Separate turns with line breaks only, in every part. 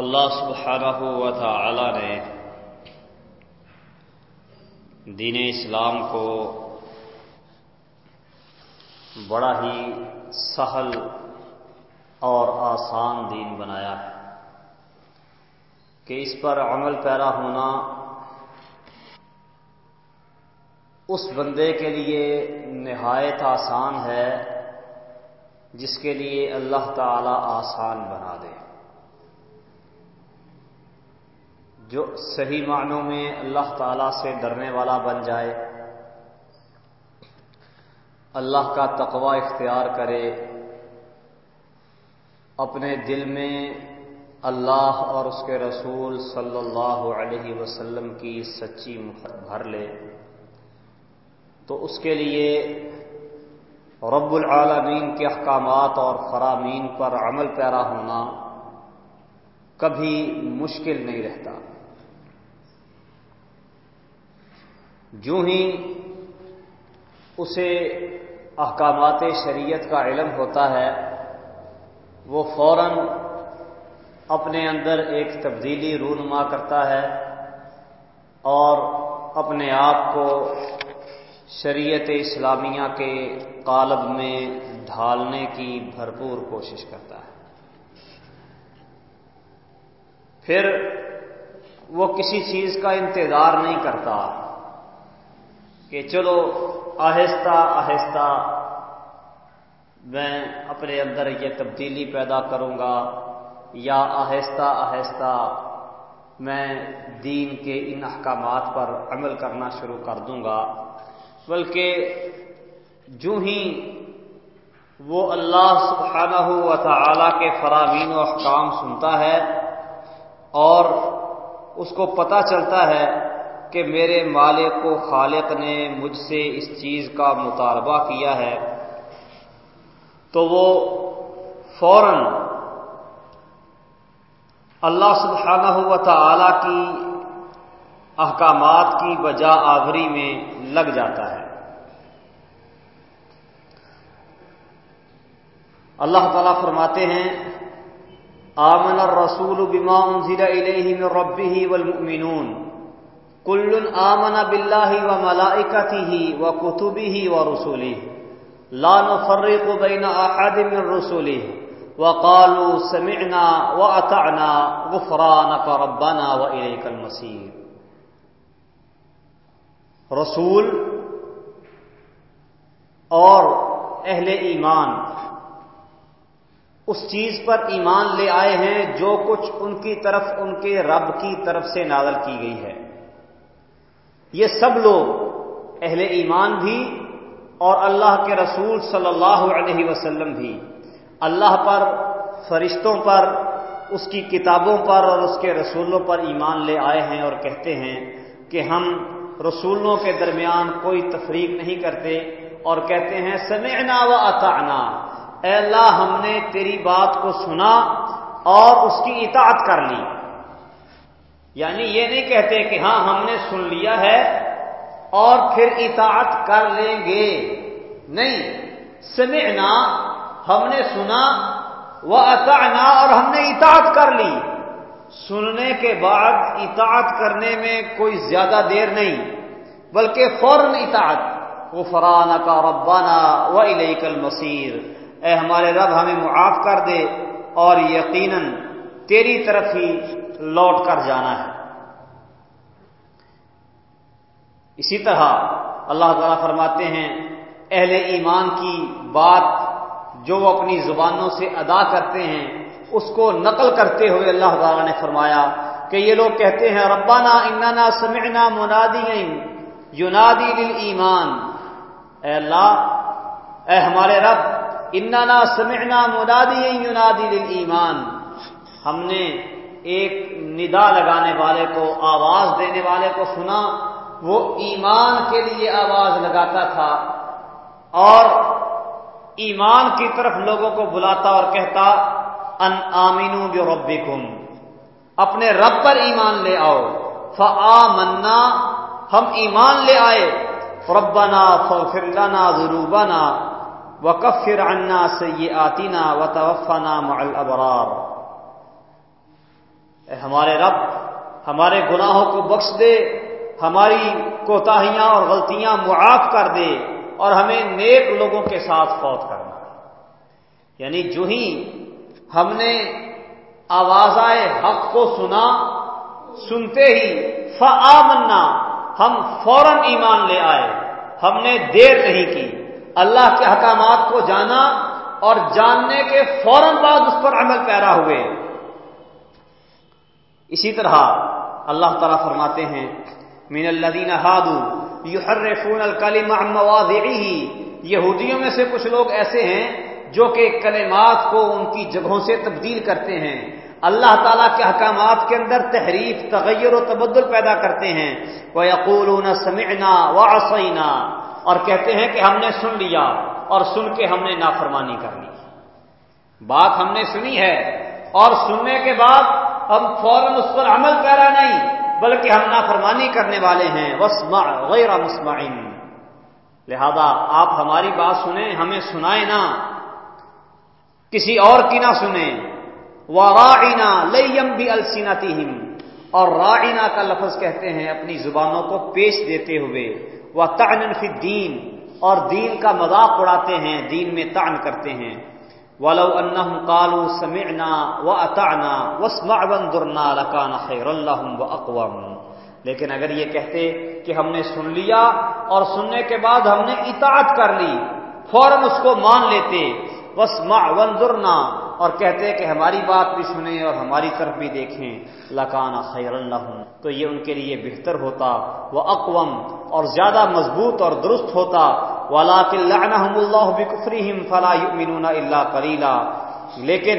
اللہ سبحانہ و تعالی نے دین اسلام کو بڑا ہی سہل اور آسان دین بنایا ہے کہ اس پر عمل پیرا ہونا اس بندے کے لیے نہایت آسان ہے جس کے لیے اللہ تعالی آسان بنا دے۔ جو صحیح معنوں میں اللہ تعالی سے ڈرنے والا بن جائے، اللہ کا تقوی اختیار کرے، اپنے دل میں اللہ اور اس کے رسول صلی اللہ علیہ وسلم کی سچی بھر لے۔ تو اس کے لیے رب العالمین کے احکامات اور فرامین پر عمل پیرا ہونا کبھی مشکل نہیں رہتا۔ جو ہی اسے احکامات شریعت کا علم ہوتا ہے، وہ فوراً اپنے اندر ایک تبدیلی رونما کرتا ہے اور اپنے آپ کو شریعت اسلامیہ کے قالب میں ڈھالنے کی بھرپور کوشش کرتا ہے۔ پھر وہ کسی چیز کا انتظار نہیں کرتا۔ کہ چلو آہستہ آہستہ میں اپنے اندر یہ تبدیلی پیدا کروں گا یا آہستہ آہستہ میں دین کے ان احکامات پر عمل کرنا شروع کر دوں گا۔ بلکہ جو ہی وہ اللہ سبحانہ و تعالی کے فرامین و احکام سنتا ہے اور اس کو پتہ چلتا ہے کہ میرے مالک و خالق نے مجھ سے اس چیز کا مطالبہ کیا ہے۔ تو وہ فوراً اللہ سبحانہ و تعالی کی احکامات کی بجا آوری میں لگ جاتا ہے۔ اللہ تعالیٰ فرماتے ہیں، آمن الرسول بما انزل الیہ من ربہ والمؤمنون۔ کل آمن باللہ و ملائکتہ و کتبہ و رسولہ لا نفرق بین احد من رسولہ وقالوا سمعنا واطعنا غفرانك ربنا واليك المصير. رسول اور اہل ایمان اس چیز پر ایمان لے آئے ہیں جو کچھ ان کی طرف ان کے رب کی طرف سے نازل کی گئی ہے۔ یہ سب لوگ اہل ایمان بھی اور اللہ کے رسول صلی اللہ علیہ وسلم بھی اللہ پر، فرشتوں پر، اس کی کتابوں پر اور اس کے رسولوں پر ایمان لے آئے ہیں اور کہتے ہیں کہ ہم رسولوں کے درمیان کوئی تفریق نہیں کرتے اور کہتے ہیں، سمعنا و اطعنا۔ اے اللہ، ہم نے تیری بات کو سنا اور اس کی اطاعت کر لی۔ یعنی یہ نہیں کہتے کہ ہاں ہم نے سن لیا ہے اور پھر اطاعت کر لیں گے۔ نہیں۔ سمعنا، ہم نے سنا وہ اطعنا اور ہم نے اطاعت کر لی۔ سننے کے بعد اطاعت کرنے میں کوئی زیادہ دیر نہیں، بلکہ فوراً اطاعت۔ وہ فرانہ کا ربانہ و علیہ المسیر اے ہمارے رب، ہمیں معاف کر دے اور یقیناً تیری طرف ہی لوٹ کر جانا ہے۔ اسی طرح اللہ تعالیٰ فرماتے ہیں، اہل ایمان کی بات جو وہ اپنی زبانوں سے ادا کرتے ہیں، اس کو نقل کرتے ہوئے اللہ تعالیٰ نے فرمایا کہ یہ لوگ کہتے ہیں ربانہ اننا سمعنا منادی یونادی دل ایمان اے اللہ، اے ہمارے رب، اننا سمعنا منادی یونادی دل ایمان ہم نے ایک ندا لگانے والے کو، آواز دینے والے کو سنا۔ وہ ایمان کے لیے آواز لگاتا تھا اور ایمان کی طرف لوگوں کو بلاتا اور کہتا، ان آمینو جو ربکم اپنے رب پر ایمان لے آؤ۔ فآمنا، ہم ایمان لے آئے۔ ربنا فاغفر لنا ذنوبنا وکفر عنا سیئاتنا وتوفنا مع الابرار۔ ہمارے رب، ہمارے گناہوں کو بخش دے، ہماری کوتاہیاں اور غلطیاں معاف کر دے اور ہمیں نیک لوگوں کے ساتھ فوت کرنا۔ یعنی جو ہی ہم نے آواز حق کو سنا، سنتے ہی فآمنا، ہم فوراً ایمان لے آئے۔ ہم نے دیر نہیں کی۔ اللہ کے احکامات کو جانا اور جاننے کے فوراً بعد اس پر عمل پیرا ہوئے۔ اسی طرح اللہ تعالیٰ فرماتے ہیں مین الدین ہادو یو ہر فون یہودیوں میں سے کچھ لوگ ایسے ہیں جو کہ کلمات کو ان کی جگہوں سے تبدیل کرتے ہیں۔ اللہ تعالیٰ کے احکامات کے اندر تحریف، تغیر و تبدل پیدا کرتے ہیں۔ وہ یقول سمعنا و اور کہتے ہیں کہ ہم نے سن لیا اور سن کے ہم نے نافرمانی کر لی۔ بات ہم نے سنی ہے اور سننے کے بعد ہم فوراً اس پر عمل پیرا نہیں، بلکہ ہم نافرمانی کرنے والے ہیں۔ وسما غیر مسمعین۔ لہذا آپ ہماری بات سنیں، ہمیں سنائے نہ۔ کسی اور کی نہ سنیں۔ وہ رائنا لیم بھی السینتی اور رائنا کا لفظ کہتے ہیں اپنی زبانوں کو پیش دیتے ہوئے۔ وہ تعن فی دین اور دین کا مذاق اڑاتے ہیں، دین میں تعن کرتے ہیں۔ ولو انہم قالوا سمعنا واتعنا واسمع وانظرنا لکان خیر اللہم اقوام. لیکن اگر یہ کہتے کہ ہم نے سن لیا اور سننے کے بعد ہم نے اطاعت کر لی، فوراً اس کو مان لیتے، واسمع وانظرنا اور کہتے کہ ہماری بات بھی سنیں اور ہماری طرف بھی دیکھیں۔ لکانا خیر اللہ تو یہ ان کے لیے بہتر ہوتا۔ وہ اقوام اور زیادہ مضبوط اور درست ہوتا۔ اللہ فلا اللہ کریلا لیکن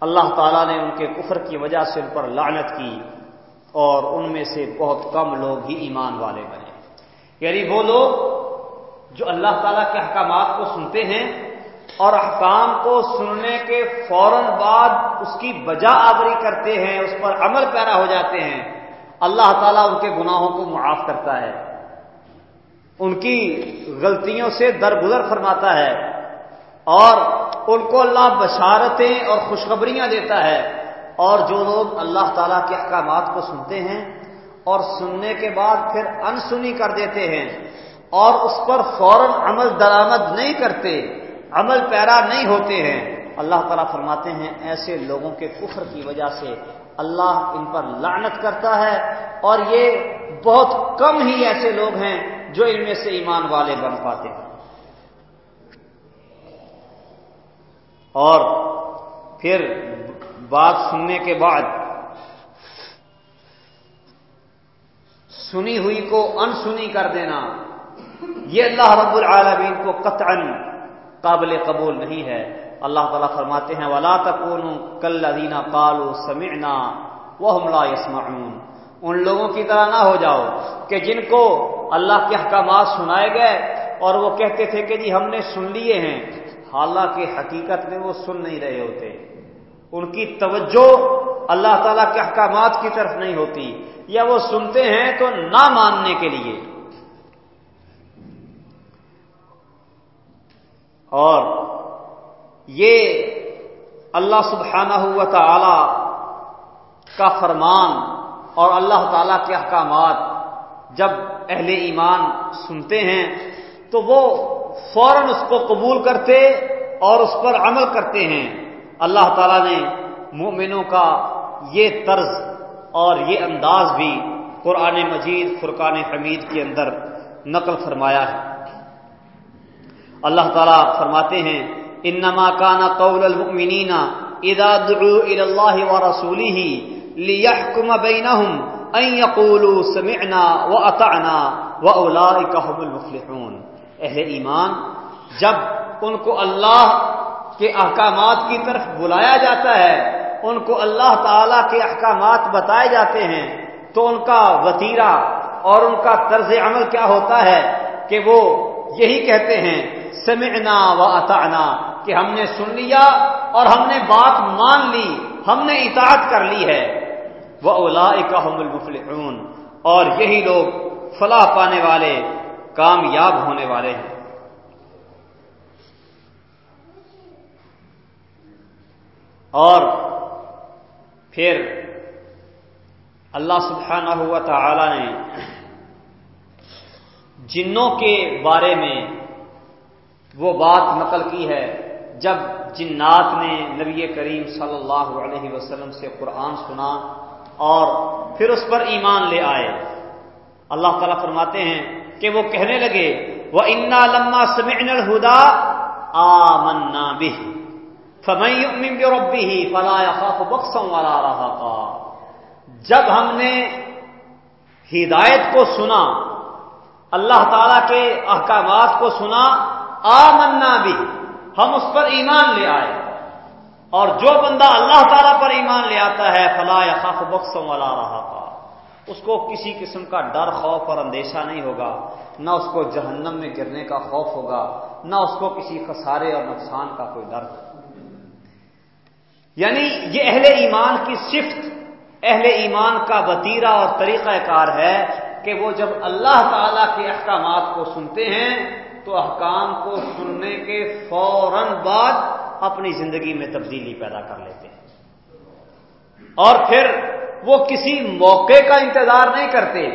اللہ تعالیٰ نے ان کے کفر کی وجہ سے ان پر لعنت کی، اور ان میں سے بہت کم لوگ ہی ایمان والے بنے۔ یعنی وہ لوگ جو اللہ تعالیٰ کے احکامات کو سنتے ہیں اور احکام کو سننے کے فوراً بعد اس کی بجا آوری کرتے ہیں، اس پر عمل پیرا ہو جاتے ہیں۔ اللہ تعالیٰ ان کے گناہوں کو معاف کرتا ہے۔ ان کی غلطیوں سے درگزر فرماتا ہے۔ اور ان کو اللہ بشارتیں اور خوشخبریاں دیتا ہے۔ اور جو لوگ اللہ تعالیٰ کے احکامات کو سنتے ہیں اور سننے کے بعد پھر انسنی کر دیتے ہیں اور اس پر فوراً عمل درآمد نہیں کرتے عمل پیرا نہیں ہوتے ہیں۔ اللہ تعالیٰ فرماتے ہیں، ایسے لوگوں کے کفر کی وجہ سے اللہ ان پر لعنت کرتا ہے۔ اور یہ بہت کم ہی ایسے لوگ ہیں جو ان میں سے ایمان والے بن پاتے ہیں۔ اور پھر بات سننے کے بعد، سنی ہوئی کو انسنی کر دینا۔ یہ اللہ رب العالمین کو قطعا قابل قبول نہیں ہے۔ اللہ تعالیٰ فرماتے ہیں، ولا تکون کل ادینہ کالو سمعنا وہ لا يسمعون۔ ان لوگوں کی طرح نہ ہو جاؤ کہ جن کو اللہ کے احکامات سنائے گئے اور وہ کہتے تھے کہ جی ہم نے سن لیے ہیں۔ حالانکہ حقیقت میں وہ سن نہیں رہے ہوتے۔ ان کی توجہ اللہ تعالیٰ کے احکامات کی طرف نہیں ہوتی۔ یا وہ سنتے ہیں تو نہ ماننے کے لیے۔ اور یہ اللہ سبحانہ ہوا تعالی کا فرمان اور اللہ تعالی کے احکامات جب اہل ایمان سنتے ہیں تو وہ فوراً اس کو قبول کرتے اور اس پر عمل کرتے ہیں۔ اللہ تعالیٰ نے مومنوں کا یہ طرز اور یہ انداز بھی قرآن مجید فرقان حمید کے اندر نقل فرمایا ہے۔ اللہ تعالیٰ فرماتے ہیں، انما کان قول المؤمنین اذا دعوا الى الله ورسوله ليحكم بينهم ان يقولوا سمعنا واطعنا واولئك هم المفلحون۔ اہل ایمان، جب ان کو اللہ کے احکامات کی طرف بلایا جاتا ہے، ان کو اللہ تعالی کے احکامات بتائے جاتے ہیں، تو ان کا وطیرہ اور ان کا طرز عمل کیا ہوتا ہے کہ وہ یہی کہتے ہیں، سمعنا و اطعنا کہ ہم نے سن لیا اور ہم نے بات مان لی، ہم نے اطاعت کر لی ہے۔ وہ اولا المفلحون۔ اور یہی لوگ فلاح پانے والے، کامیاب ہونے والے ہیں۔ اور پھر اللہ سبحانہ ہوا تعالی نے جنوں کے بارے میں وہ بات نقل کی ہے جب جنات نے نبی کریم صلی اللہ علیہ وسلم سے قرآن سنا اور پھر اس پر ایمان لے آئے۔ اللہ تعالیٰ فرماتے ہیں کہ وہ کہنے لگے وہ انا لما سمعنا الہدا آ منا بھی ربی ہی فلا خاف والا رہا جب ہم نے ہدایت کو سنا اللہ تعالی کے احکامات کو سنا آ منا بھی، ہم اس پر ایمان لے آئے۔ اور جو بندہ اللہ تعالیٰ پر ایمان لے آتا ہے فلاح خاف بخشوں والا رہا تھا اس کو کسی قسم کا ڈر، خوف اور اندیشہ نہیں ہوگا۔ نہ اس کو جہنم میں گرنے کا خوف ہوگا، نہ اس کو کسی خسارے اور نقصان کا کوئی ڈر۔ یعنی یہ اہل ایمان کی صفت، اہل ایمان کا وطیرہ اور طریقہ کار ہے کہ وہ جب اللہ تعالی کے احکامات کو سنتے ہیں تو احکام کو سننے کے فوراً بعد اپنی زندگی میں تبدیلی پیدا کر لیتے ہیں۔ اور پھر وہ کسی موقع کا انتظار نہیں کرتے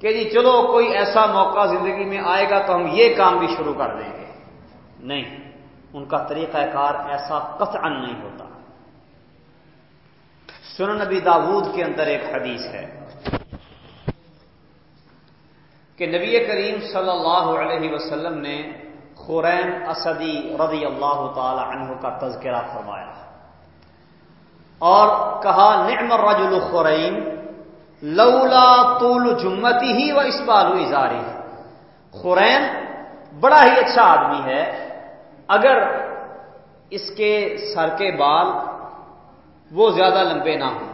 کہ جی چلو کوئی ایسا موقع زندگی میں آئے گا تو ہم یہ کام بھی شروع کر دیں گے۔ نہیں، ان کا طریقہ کار ایسا قطعا نہیں ہوتا۔ سنن نبی داود کے اندر ایک حدیث ہے۔ کہ نبی کریم صلی اللہ علیہ وسلم نے خورین اسدی رضی اللہ تعالی عنہ کا تذکرہ فرمایا اور کہا، نعم الرجل خورین لولا طول جمتی ہی و اسبال اظہاری خورین بڑا ہی اچھا آدمی ہے، اگر اس کے سر کے بال وہ زیادہ لمبے نہ ہوں۔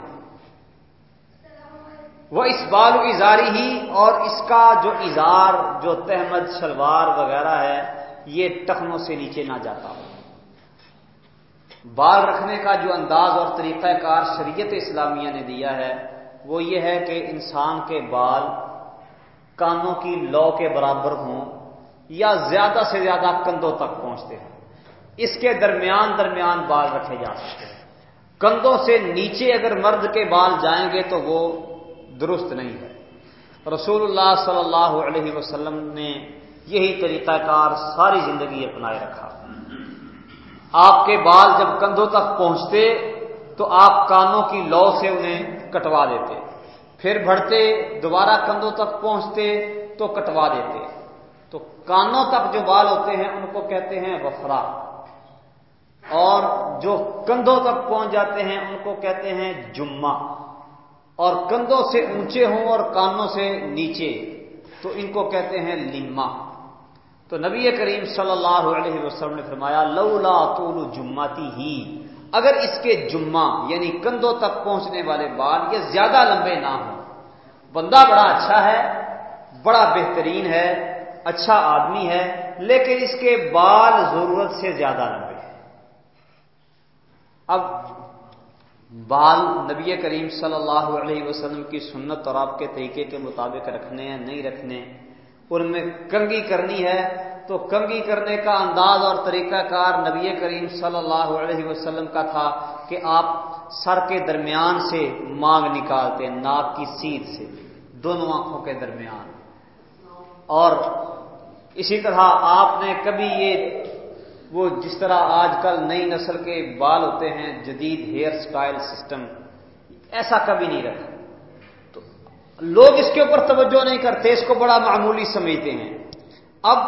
وہ اس بال اظہاری ہی اور اس کا جو اظہار، جو تحمد، شلوار وغیرہ ہے، یہ ٹخنوں سے نیچے نہ جاتا ہو۔ بال رکھنے کا جو انداز اور طریقہ کار شریعت اسلامیہ نے دیا ہے، وہ یہ ہے کہ انسان کے بال کانوں کی لو کے برابر ہوں یا زیادہ سے زیادہ کندھوں تک پہنچتے ہیں اس کے درمیان درمیان بال رکھے جا سکتے ہیں۔ کندھوں سے نیچے اگر مرد کے بال جائیں گے تو وہ درست نہیں ہے۔ رسول اللہ صلی اللہ علیہ وسلم نے یہی طریقہ کار ساری زندگی اپنائے رکھا۔ آپ کے بال جب کندھوں تک پہنچتے تو آپ کانوں کی لو سے انہیں کٹوا دیتے۔ پھر بڑھتے، دوبارہ کندھوں تک پہنچتے تو کٹوا دیتے۔ تو کانوں تک جو بال ہوتے ہیں، ان کو کہتے ہیں وفرا۔ اور جو کندھوں تک پہنچ جاتے ہیں، ان کو کہتے ہیں جمعہ۔ اور کندھوں سے اونچے ہوں اور کانوں سے نیچے، تو ان کو کہتے ہیں لما تو نبی کریم صلی اللہ علیہ وسلم نے فرمایا، لولا طول جماتی ہی، اگر اس کے جمعہ یعنی کندھوں تک پہنچنے والے بال یہ زیادہ لمبے نہ ہوں۔ بندہ بڑا اچھا ہے، بڑا بہترین ہے اچھا آدمی ہے، لیکن اس کے بال ضرورت سے زیادہ لمبے۔ ہیں اب بال نبی کریم صلی اللہ علیہ وسلم کی سنت اور آپ کے طریقے کے مطابق رکھنے ہیں، نہیں رکھنے، ان میں کنگی کرنی ہے تو کنگی کرنے کا انداز اور طریقہ کار نبی کریم صلی اللہ علیہ وسلم کا تھا کہ آپ سر کے درمیان سے مانگ نکالتے، ناک کی سیدھ سے، دونوں آنکھوں کے درمیان۔ اور اسی طرح آپ نے کبھی یہ وہ جس طرح آج کل نئی نسل کے بال ہوتے ہیں، جدید ہیئر سٹائل سسٹم ایسا کبھی نہیں رکھا تو لوگ اس کے اوپر توجہ نہیں کرتے، اس کو بڑا معمولی سمجھتے ہیں۔ اب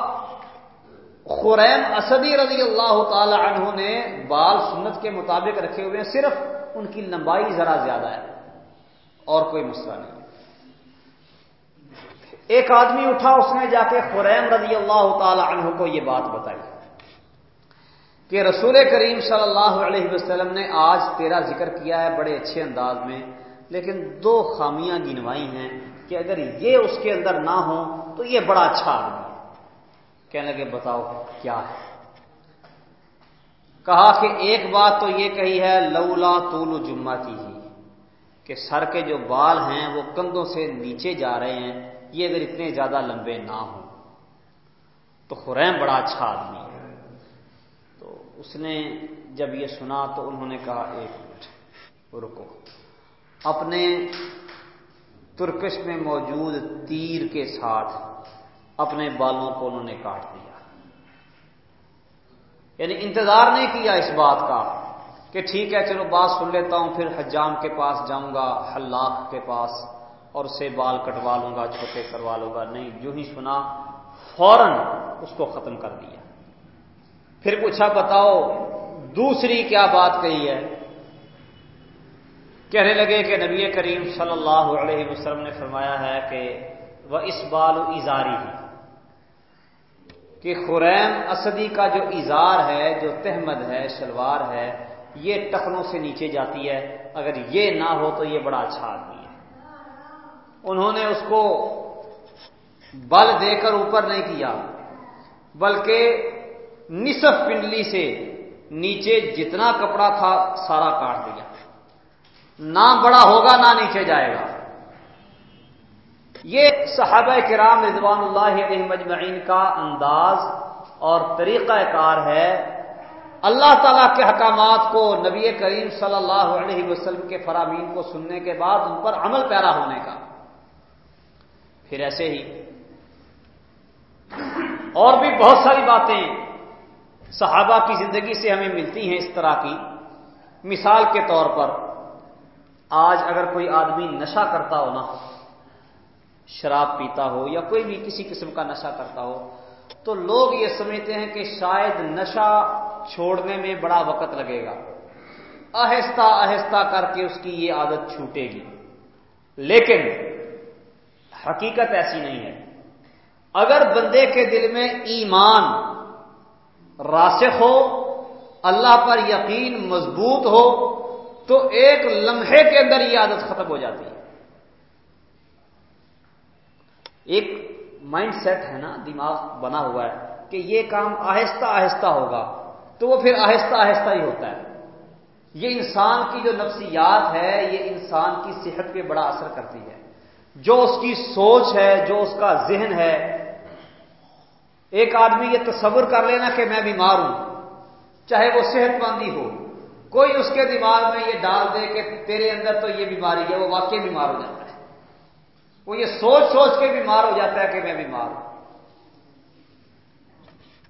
خوریم اسدی رضی اللہ تعالی عنہ نے بال سنت کے مطابق رکھے ہوئے ہیں، صرف ان کی لمبائی ذرا زیادہ ہے، اور کوئی مسئلہ نہیں۔ ایک آدمی اٹھا، اس نے جا کے خوریم رضی اللہ تعالی عنہ کو یہ بات بتائی۔ کہ رسول کریم صلی اللہ علیہ وسلم نے آج تیرا ذکر کیا ہے بڑے اچھے انداز میں، لیکن دو خامیاں گنوائی ہیں کہ اگر یہ اس کے اندر نہ ہو تو یہ بڑا اچھا آدمی ہے۔ کہنے لگے، بتاؤ کیا ہے؟ کہا کہ ایک بات تو یہ کہی ہے، لولا طول جمعہ کی ہی، کہ سر کے جو بال ہیں وہ کندھوں سے نیچے جا رہے ہیں، یہ اگر اتنے زیادہ لمبے نہ ہوں تو خریم بڑا اچھا آدمی ہے۔ اس نے جب یہ سنا تو انہوں نے کہا، ایک منٹ، رکو۔ اپنے ترکش میں موجود تیر کے ساتھ اپنے بالوں کو انہوں نے کاٹ دیا۔ یعنی انتظار نہیں کیا اس بات کا کہ ٹھیک ہے، چلو بات سن لیتا ہوں، پھر حجام کے پاس جاؤں گا، حلاق کے پاس، اور اسے بال کٹوا لوں گا، چھوٹے کروا لوں گا۔ نہیں جو ہی سنا، فوراً اس کو ختم کر دیا۔ پھر پوچھا، بتاؤ، دوسری کیا بات کہی ہے؟ کہنے لگے کہ نبی کریم صلی اللہ علیہ وسلم نے فرمایا ہے کہ وہ اس بال ازاری کہ خریم اسدی کا جو اظہار ہے، جو تحمد ہے، شلوار ہے، یہ ٹخنوں سے نیچے جاتی ہے، اگر یہ نہ ہو تو یہ بڑا اچھا آدمی ہے۔ انہوں نے اس کو بل دے کر اوپر نہیں کیا، بلکہ نصف پنڈلی سے نیچے جتنا کپڑا تھا سارا کاٹ دیا۔ نہ بڑا ہوگا نہ نیچے جائے گا۔ یہ صحابہ کرام رضوان اللہ علیہ مجمعین کا انداز اور طریقہ کار ہے۔ اللہ تعالیٰ کے حکامات کو نبی کریم صلی اللہ علیہ وسلم کے فرامین کو سننے کے بعد ان پر عمل پیرا ہونے کا۔ پھر ایسے ہی اور بھی بہت ساری باتیں صحابہ کی زندگی سے ہمیں ملتی ہیں اس طرح کی مثال کے طور پر، آج اگر کوئی آدمی نشہ کرتا ہو نا، شراب پیتا ہو یا کوئی بھی کسی قسم کا نشہ کرتا ہو، تو لوگ یہ سمجھتے ہیں کہ شاید نشہ چھوڑنے میں بڑا وقت لگے گا۔ آہستہ آہستہ کر کے اس کی یہ عادت چھوٹے گی۔ لیکن حقیقت ایسی نہیں ہے۔ اگر بندے کے دل میں ایمان راسخ ہو، اللہ پر یقین مضبوط ہو، تو ایک لمحے کے اندر یہ عادت ختم ہو جاتی ہے۔ ایک مائنڈ سیٹ ہے نا، دماغ بنا ہوا ہے کہ یہ کام آہستہ آہستہ ہوگا، تو وہ پھر آہستہ آہستہ ہی ہوتا ہے۔ یہ انسان کی جو نفسیات ہے، یہ انسان کی صحت پہ بڑا اثر کرتی ہے۔ جو اس کی سوچ ہے، جو اس کا ذہن ہے ایک آدمی یہ تصور کر لینا کہ میں بیمار ہوں، چاہے وہ صحت مندی ہو، کوئی اس کے دماغ میں یہ ڈال دے کہ تیرے اندر تو یہ بیماری ہے، وہ واقعی بیمار ہو جاتا ہے۔ وہ یہ سوچ سوچ کے بیمار ہو جاتا ہے کہ میں بیمار ہوں۔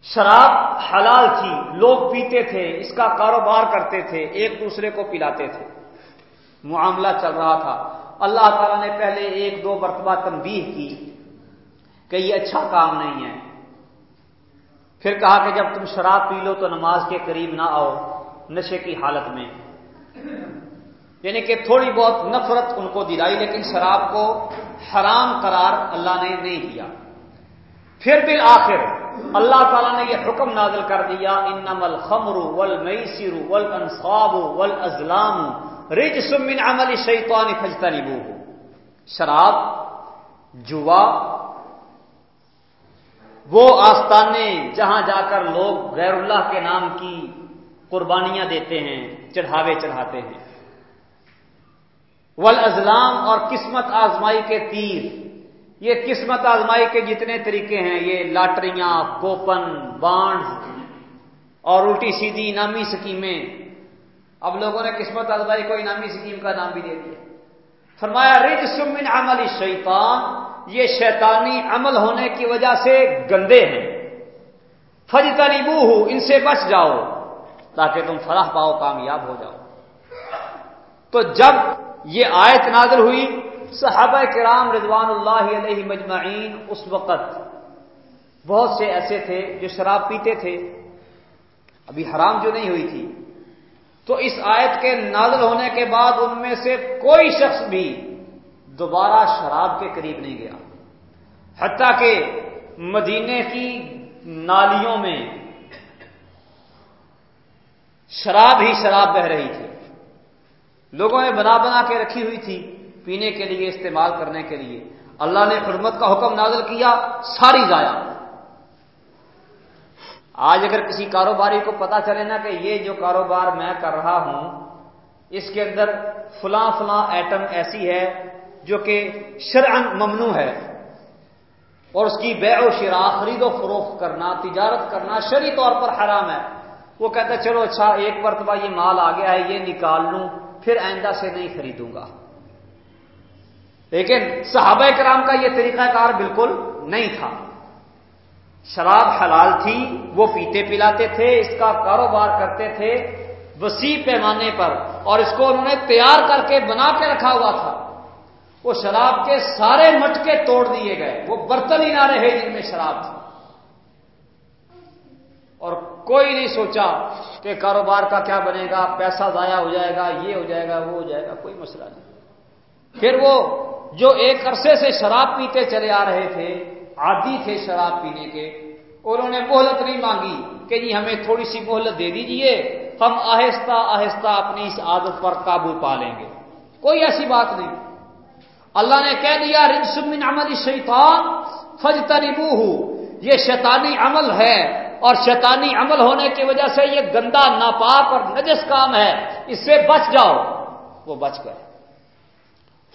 شراب حلال تھی، لوگ پیتے تھے، اس کا کاروبار کرتے تھے، ایک دوسرے کو پلاتے تھے۔ معاملہ چل رہا تھا۔ اللہ تعالیٰ نے پہلے ایک دو مرتبہ تنبیہ کی کہ یہ اچھا کام نہیں ہے۔ پھر کہا کہ جب تم شراب پی لو تو نماز کے قریب نہ آؤ نشے کی حالت میں۔ یعنی کہ تھوڑی بہت نفرت ان کو دلائی، لیکن شراب کو حرام قرار اللہ نے نہیں دیا۔ پھر بالآخر اللہ تعالیٰ نے یہ حکم نازل کر دیا انم الخمر ول میسر ول انصاب ول ازلام رج سمن عمل شیطان فجتا شراب، جوا وہ آستانے جہاں جا کر لوگ غیر اللہ کے نام کی قربانیاں دیتے ہیں، چڑھاوے چڑھاتے ہیں۔ ول ازلام اور قسمت آزمائی کے تیر۔ یہ قسمت آزمائی کے جتنے طریقے ہیں، یہ لاٹریاں، کوپن، بانڈ اور الٹی سیدھی انعامی اسکیمیں اب لوگوں نے قسمت آزمائی کو انعامی اسکیم کا نام بھی دے دیا۔ فرمایا رج سمن عمل شیطان یہ شیطانی عمل ہونے کی وجہ سے گندے ہیں۔ فج تریبو ان سے بچ جاؤ تاکہ تم فلاح پاؤ، کامیاب ہو جاؤ۔ تو جب یہ آیت نازل ہوئی، صحابہ کرام رضوان اللہ علیہ مجمعین اس وقت بہت سے ایسے تھے جو شراب پیتے تھے۔ ابھی حرام جو نہیں ہوئی تھی۔ تو اس آیت کے نازل ہونے کے بعد ان میں سے کوئی شخص بھی دوبارہ شراب کے قریب نہیں گیا۔ حتیٰ کہ مدینے کی نالیوں میں شراب ہی شراب بہ رہی تھی۔ لوگوں نے بنا بنا کے رکھی ہوئی تھی پینے کے لیے، استعمال کرنے کے لیے۔ اللہ نے حرمت کا حکم نازل کیا، ساری ضائع۔ آج اگر کسی کاروباری کو پتا چلے نا کہ یہ جو کاروبار میں کر رہا ہوں، اس کے اندر فلاں فلاں ایٹم ایسی ہے جو کہ شرعن ممنوع ہے اور اس کی بے و شرا خرید و فروخت کرنا، تجارت کرنا شری طور پر حرام ہے۔ وہ کہتا ہے، چلو اچھا ایک مرتبہ یہ مال آ گیا ہے، یہ نکال لوں، پھر آئندہ سے نہیں خریدوں گا۔ لیکن صحابہ کرام کا یہ طریقہ کار بالکل نہیں تھا۔ شراب حلال تھی، وہ پیتے پلاتے تھے، اس کا کاروبار کرتے تھے، وسیع پیمانے پر، اور اس کو انہوں نے تیار کر کے بنا کے رکھا ہوا تھا۔ وہ شراب کے سارے مٹکے توڑ دیے گئے۔ وہ برتن ہی نہ رہے جن میں شراب تھی۔ اور کوئی نہیں سوچا کہ کاروبار کا کیا بنے گا، پیسہ ضائع ہو جائے گا، یہ ہو جائے گا، وہ ہو جائے گا، کوئی مسئلہ نہیں۔ پھر وہ جو ایک عرصے سے شراب پیتے چلے آ رہے تھے، عادی تھے شراب پینے کے انہوں نے مہلت نہیں مانگی کہ جی ہمیں تھوڑی سی مہلت دے دیجیے، ہم آہستہ آہستہ اپنی اس عادت پر قابو پا لیں گے۔ کوئی ایسی بات نہیں۔ اللہ نے کہہ دیا من عمل شیطان فج یہ شیطانی عمل ہے اور شیطانی عمل ہونے کی وجہ سے یہ گندا، ناپاک اور نجس کام ہے۔ اس سے بچ جاؤ۔ وہ بچ گئے۔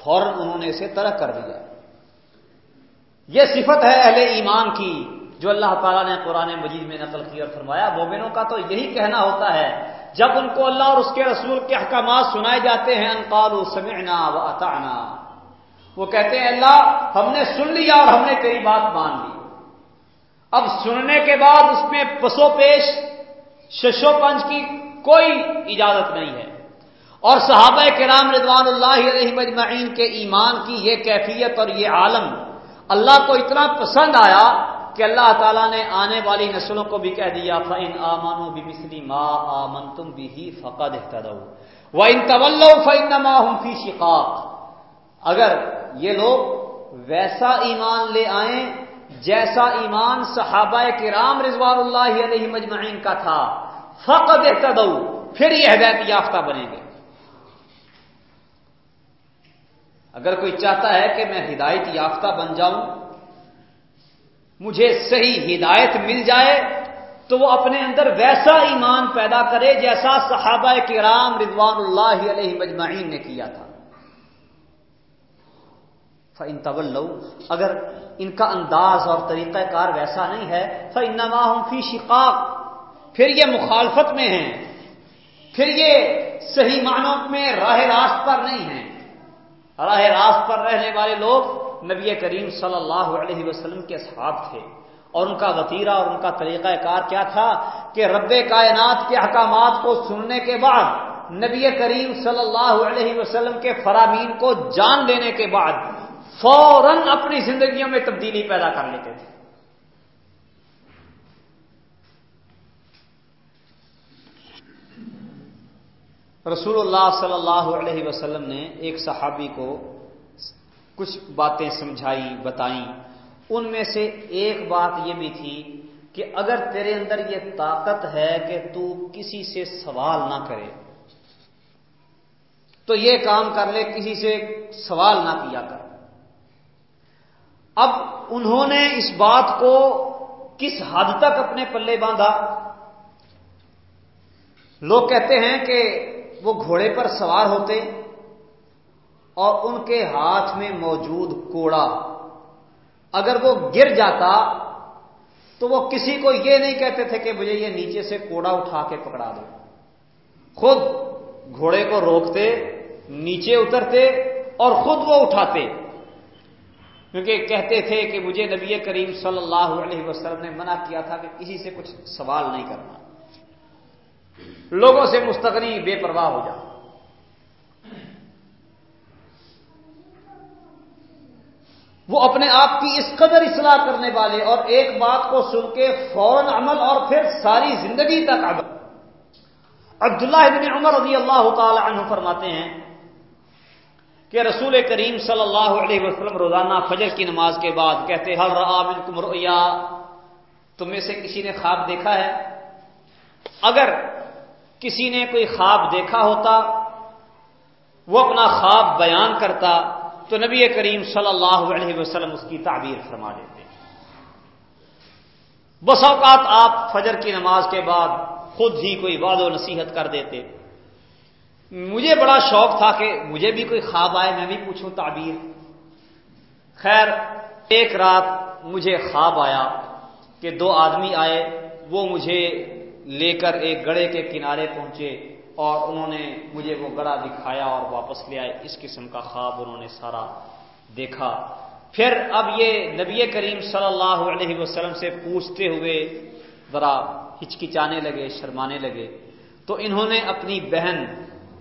فوراً انہوں نے اسے ترک کر دیا۔ یہ صفت ہے اہل ایمان کی جو اللہ تعالیٰ نے قرآن مجید میں نقل کی اور فرمایا۔ مومنوں کا تو یہی کہنا ہوتا ہے، جب ان کو اللہ اور اس کے رسول کے احکامات سنائے جاتے ہیں انقال سمعنا و وہ کہتے ہیں، اللہ، ہم نے سن لیا اور ہم نے تیری بات مان لی۔ اب سننے کے بعد اس میں پسو پیش، ششو پنج کی کوئی اجازت نہیں ہے۔ اور صحابہ کرام رضوان اللہ علیہ مجمعین کے ایمان کی یہ کیفیت اور یہ عالم، اللہ کو اتنا پسند آیا کہ اللہ تعالیٰ نے آنے والی نسلوں کو بھی کہہ دیا فن آمانو بھی مسلی ماں آمن تم بھی فقد وہ ان طول فن فی شقاق۔ اگر یہ لوگ ویسا ایمان لے آئیں جیسا ایمان صحابہ کرام رضوان اللہ علیہ مجمعین کا تھا، فقد احتدو پھر یہ ہدایت یافتہ بنیں گے اگر کوئی چاہتا ہے کہ میں ہدایت یافتہ بن جاؤں، مجھے صحیح ہدایت مل جائے، تو وہ اپنے اندر ویسا ایمان پیدا کرے جیسا صحابہ کرام رضوان اللہ علیہ مجمعین نے کیا تھا۔ فن طول اگر ان کا انداز اور طریقہ کار ویسا نہیں ہے فنما ہوں فی شقاق۔ پھر یہ مخالفت میں ہیں۔ پھر یہ صحیح معنوں میں راہ راست پر نہیں ہیں۔ راہ راست پر رہنے والے لوگ نبی کریم صلی اللہ علیہ وسلم کے اصحاب تھے۔ اور ان کا وطیرہ اور ان کا طریقہ کار کیا تھا کہ رب کائنات کے احکامات کو سننے کے بعد نبی کریم صلی اللہ علیہ وسلم کے فرامین کو جان لینے کے بعد فوراً اپنی زندگیوں میں تبدیلی پیدا کر لیتے تھے۔ رسول اللہ صلی اللہ علیہ وسلم نے ایک صحابی کو کچھ باتیں سمجھائی، بتائیں۔ ان میں سے ایک بات یہ بھی تھی کہ اگر تیرے اندر یہ طاقت ہے کہ تو کسی سے سوال نہ کرے، تو یہ کام کر لے، کسی سے سوال نہ کیا کر۔ اب انہوں نے اس بات کو کس حد تک اپنے پلے باندھا؟ لوگ کہتے ہیں کہ وہ گھوڑے پر سوار ہوتے اور ان کے ہاتھ میں موجود کوڑا۔ اگر وہ گر جاتا تو وہ کسی کو یہ نہیں کہتے تھے کہ مجھے یہ نیچے سے کوڑا اٹھا کے پکڑا دو۔ خود گھوڑے کو روکتے، نیچے اترتے اور خود وہ اٹھاتے۔ کیونکہ کہتے تھے کہ مجھے نبی کریم صلی اللہ علیہ وسلم نے منع کیا تھا کہ کسی سے کچھ سوال نہیں کرنا۔ لوگوں سے مستقری بے پرواہ ہو جا وہ اپنے آپ کی اس قدر اصلاح کرنے والے اور ایک بات کو سن کے فوراً عمل اور پھر ساری زندگی تک عمل۔ عبداللہ ابن عمر رضی اللہ تعالی عنہ فرماتے ہیں کہ رسول کریم صلی اللہ علیہ وسلم روزانہ فجر کی نماز کے بعد کہتے حل رہا منکم رؤیا تم میں سے کسی نے خواب دیکھا ہے؟ اگر کسی نے کوئی خواب دیکھا ہوتا، وہ اپنا خواب بیان کرتا، تو نبی کریم صلی اللہ علیہ وسلم اس کی تعبیر فرما دیتے بس اوقات آپ فجر کی نماز کے بعد خود ہی کوئی وعد و نصیحت کر دیتے۔ مجھے بڑا شوق تھا کہ مجھے بھی کوئی خواب آئے، میں بھی پوچھوں تعبیر۔ خیر، ایک رات مجھے خواب آیا کہ دو آدمی آئے، وہ مجھے لے کر ایک گڑے کے کنارے پہنچے اور انہوں نے مجھے وہ گڑا دکھایا اور واپس لے آئے۔ اس قسم کا خواب انہوں نے سارا دیکھا۔ پھر اب یہ نبی کریم صلی اللہ علیہ وسلم سے پوچھتے ہوئے ذرا ہچکچانے لگے، شرمانے لگے۔ تو انہوں نے اپنی بہن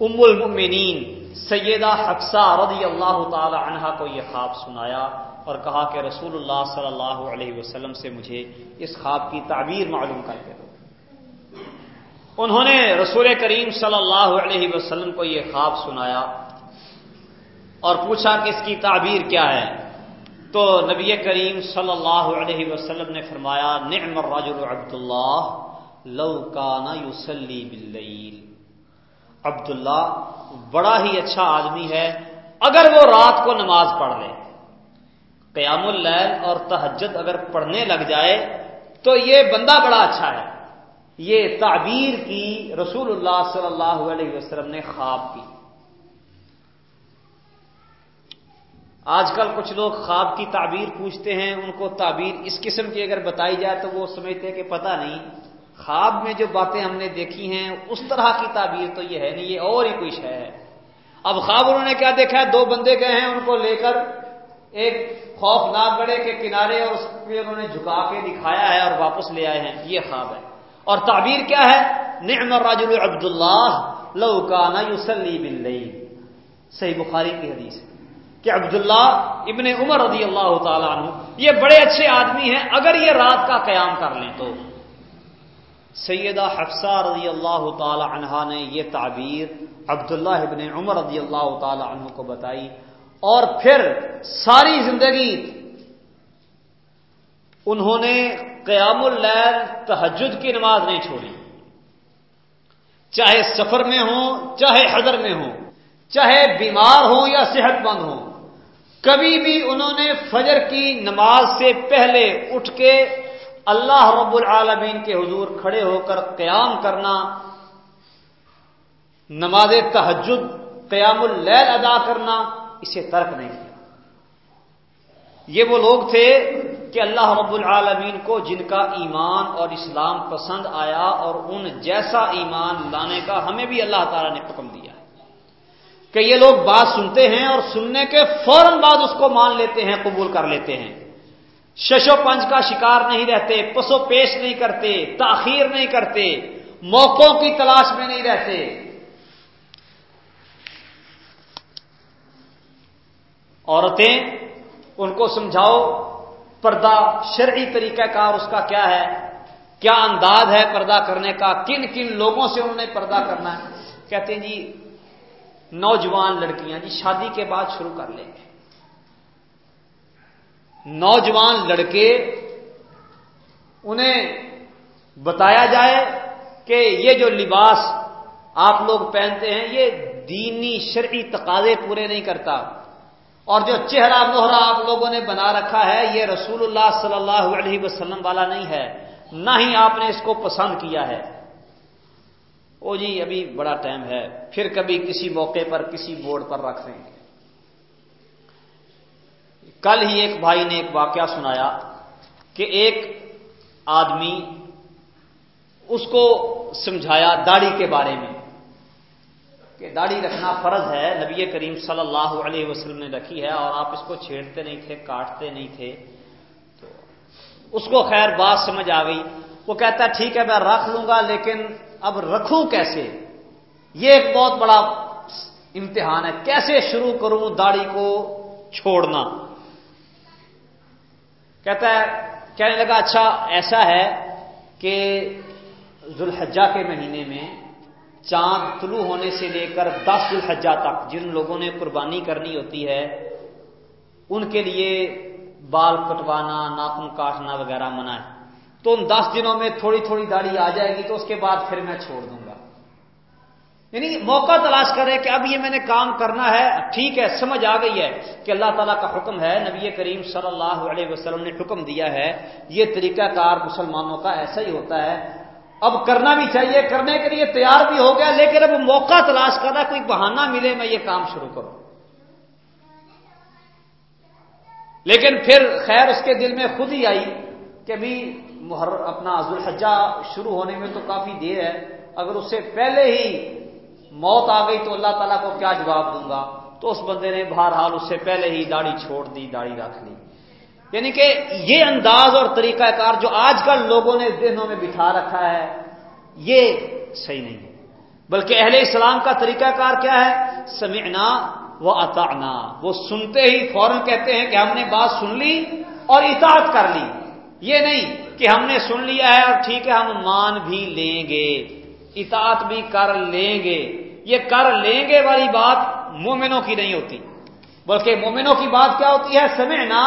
ام المؤمنین، سیدہ حفصہ رضی اللہ تعالی عنہا کو یہ خواب سنایا اور کہا کہ رسول اللہ صلی اللہ علیہ وسلم سے مجھے اس خواب کی تعبیر معلوم کر کے دو انہوں نے رسول کریم صلی اللہ علیہ وسلم کو یہ خواب سنایا اور پوچھا کہ اس کی تعبیر کیا ہے؟ تو نبی کریم صلی اللہ علیہ وسلم نے فرمایا، نعم الرجل عبد اللہ لو کان یوسلی باللیل۔ عبداللہ بڑا ہی اچھا آدمی ہے، اگر وہ رات کو نماز پڑھ لے۔ قیام اللیل اور تہجد اگر پڑھنے لگ جائے، تو یہ بندہ بڑا اچھا ہے۔ یہ تعبیر کی رسول اللہ صلی اللہ علیہ وسلم نے خواب کی۔ آج کل کچھ لوگ خواب کی تعبیر پوچھتے ہیں، ان کو تعبیر اس قسم کی اگر بتائی جائے تو وہ سمجھتے ہیں کہ پتہ نہیں۔ خواب میں جو باتیں ہم نے دیکھی ہیں، اس طرح کی تعبیر تو یہ ہے نہیں، یہ اور ہی کوئی ہے۔ اب خواب انہوں نے کیا دیکھا ہے؟ دو بندے گئے ہیں ان کو لے کر۔ ایک خوف ناک گڑے کے کنارے اور اس پہ انہوں نے جھکا کے دکھایا ہے اور واپس لے آئے ہیں۔ یہ خواب ہے۔ اور تعبیر کیا ہے؟ نعم الرجل عبد اللہ لو کان یصلی صحیح بخاری کی حدیث کہ عبداللہ ابن عمر رضی اللہ تعالیٰ عنہ، یہ بڑے اچھے آدمی ہیں، اگر یہ رات کا قیام کر لیں تو۔ سیدہ حفصہ رضی اللہ تعالی عنہ نے یہ تعبیر عبداللہ ابن عمر رضی اللہ تعالی عنہ کو بتائی اور پھر ساری زندگی انہوں نے قیام اللیل تحجد کی نماز نہیں چھوڑی۔ چاہے سفر میں ہوں، چاہے حضر میں ہوں، چاہے بیمار ہوں یا صحت مند ہوں، کبھی بھی انہوں نے فجر کی نماز سے پہلے اٹھ کے اللہ رب العالمین کے حضور کھڑے ہو کر قیام کرنا، نماز تحجد قیام اللیل ادا کرنا، اسے ترک نہیں کیا۔ یہ وہ لوگ تھے کہ اللہ رب العالمین کو جن کا ایمان اور اسلام پسند آیا اور ان جیسا ایمان لانے کا ہمیں بھی اللہ تعالی نے حکم دیا کہ یہ لوگ بات سنتے ہیں اور سننے کے فوراً بعد اس کو مان لیتے ہیں، قبول کر لیتے ہیں۔ ششو پنج کا شکار نہیں رہتے، پسو پیش نہیں کرتے، تاخیر نہیں کرتے، موقعوں کی تلاش میں نہیں رہتے۔ عورتیں، ان کو سمجھاؤ، پردہ شرعی طریقہ کار اس کا کیا ہے؟ کیا انداز ہے پردہ کرنے کا؟ کن کن لوگوں سے انہوں نے پردہ کرنا ہے؟ کہتے ہیں جی نوجوان لڑکیاں جی شادی کے بعد شروع کر لیں گے۔ نوجوان لڑکے انہیں بتایا جائے کہ یہ جو لباس آپ لوگ پہنتے ہیں، یہ دینی شرعی تقاضے پورے نہیں کرتا۔ اور جو چہرہ موہرا آپ لوگوں نے بنا رکھا ہے، یہ رسول اللہ صلی اللہ علیہ وسلم والا نہیں ہے۔ نہ ہی آپ نے اس کو پسند کیا ہے۔ او جی ابھی بڑا ٹائم ہے۔ پھر کبھی کسی موقع پر کسی بورڈ پر رکھ دیں گے کل ہی ایک بھائی نے ایک واقعہ سنایا کہ ایک آدمی اس کو سمجھایا داڑھی کے بارے میں کہ داڑھی رکھنا فرض ہے، نبی کریم صلی اللہ علیہ وسلم نے رکھی ہے اور آپ اس کو چھیڑتے نہیں تھے، کاٹتے نہیں تھے۔ تو اس کو خیر بات سمجھ آ گئی۔ وہ کہتا ہے، ٹھیک ہے، میں رکھ لوں گا، لیکن اب رکھوں کیسے؟ یہ ایک بہت بڑا امتحان ہے۔ کیسے شروع کروں داڑھی کو چھوڑنا؟ کہتا ہے کہنے لگا اچھا ایسا ہے کہ ذوالحجہ کے مہینے میں چاند طلوع ہونے سے لے کر دس الحجہ تک جن لوگوں نے قربانی کرنی ہوتی ہے، ان کے لیے بال کٹوانا، ناخن کاٹنا وغیرہ منع ہے۔ تو ان دس دنوں میں تھوڑی تھوڑی داڑھی آ جائے گی تو اس کے بعد پھر میں چھوڑ دوں گا۔ یعنی موقع تلاش کرے کہ اب یہ میں نے کام کرنا ہے، ٹھیک ہے، سمجھ آ گئی ہے کہ اللہ تعالیٰ کا حکم ہے، نبی کریم صلی اللہ علیہ وسلم نے حکم دیا ہے، یہ طریقہ کار مسلمانوں کا ایسا ہی ہوتا ہے۔ اب کرنا بھی چاہیے، کرنے کے لیے تیار بھی ہو گیا، لیکن اب موقع تلاش کر رہا کوئی بہانہ ملے، میں یہ کام شروع کروں۔ لیکن پھر خیر اس کے دل میں خود ہی آئی کہ بھی محر، اپنا عز الحجہ شروع ہونے میں تو کافی دیر ہے، اگر اس سے پہلے ہی موت آ گئی تو اللہ تعالیٰ کو کیا جواب دوں گا؟ تو اس بندے نے بہرحال اس سے پہلے ہی داڑھی چھوڑ دی، داڑھی رکھ لی۔ یعنی کہ یہ انداز اور طریقہ کار جو آج کل لوگوں نے ذہنوں میں بٹھا رکھا ہے، یہ صحیح نہیں ہے۔ بلکہ اہل اسلام کا طریقہ کار کیا ہے؟ سمعنا و اطعنا۔ وہ سنتے ہی فوراً کہتے ہیں کہ ہم نے بات سن لی اور اطاعت کر لی۔ یہ نہیں کہ ہم نے سن لیا ہے اور ٹھیک ہے، ہم مان بھی لیں گے۔ اطاعت بھی کر لیں گے۔ یہ کر لیں گے والی بات مومنوں کی نہیں ہوتی۔ بلکہ مومنوں کی بات کیا ہوتی ہے؟ سمعنا۔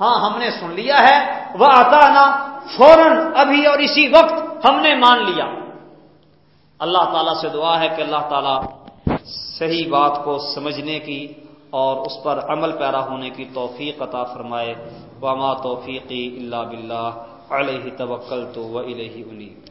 ہاں ہم نے سن لیا ہے۔ وہ آتا فوراً ابھی اور اسی وقت ہم نے مان لیا۔ اللہ تعالیٰ سے دعا ہے کہ اللہ تعالیٰ صحیح بات کو سمجھنے کی اور اس پر عمل پیرا ہونے کی توفیق عطا فرمائے۔ وما توفیقی اللہ بلّہ علیہ توکل تو و الہ انیب